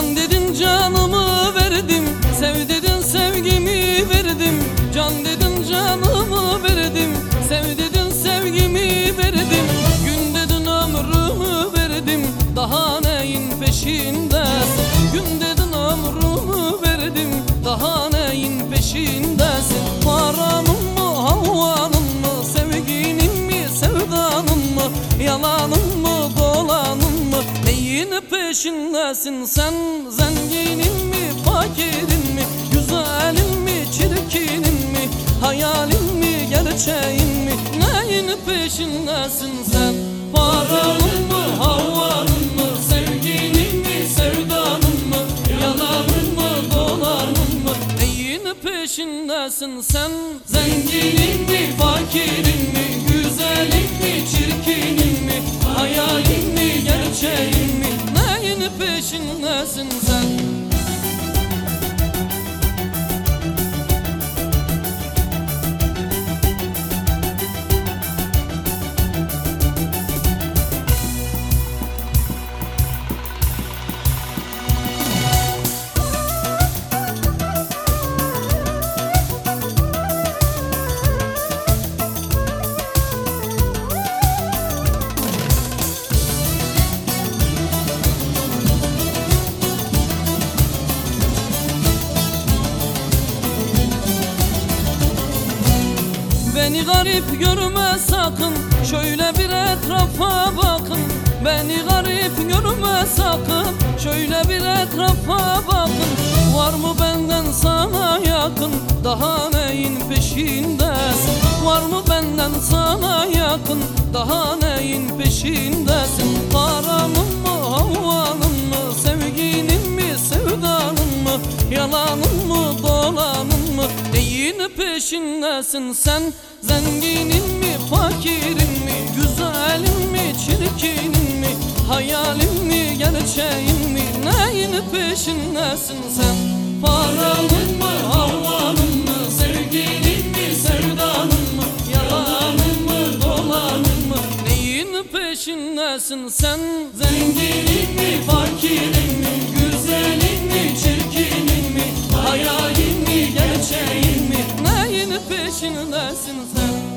Can dedin canımı verdim. Sev dedin sevgimi verdim. Can dedin canımı verdim. Sev dedin sevgimi verdim. Gün dedin ömrümü verdim. Daha neyin peşindesin Gün dedin ömrümü verdim. Daha neyin peşindesin Paranın mı havanın mı? Sevginin mi sevdanın mı? Yalanın mı dolanın Neyin peşindesin sen? Zenginin mi fakirin mi? Güzelin mi çirkinin mi? Hayalin mi gerçeğin mi? Neyin peşindesin sen? Paranın mı havanın mı? Sevginin mi sevdanın mı? Yalanın mı dolanın mı? Neyin peşindesin sen? Zenginin mi fakirin mi? Güzelin mi çirkinin mi? Hayalin peşindesin sen Beni garip görme sakın. Şöyle bir etrafa bakın. Beni garip görme sakın. Şöyle bir etrafa bakın. Var mı benden sana yakın? Daha neyin peşindesin? Var mı benden sana yakın? Daha neyin peşindesin? Paranın mı havanın mı? Sevginin mi sevdanın mı? Yalanın mı dolanın mı Neyin peşindesin sen. Zenginin mi fakirin mi Güzelin mi çirkinin mi Hayalin mi gerçeğin mi? Neyin peşindesin sen? Paranın mı havanın mı Sevginin mi sevdanın mı Yalanın mı dolanın mı? Neyin peşindesin sen? Zenginin mi fakirin mi mi Hayalin mi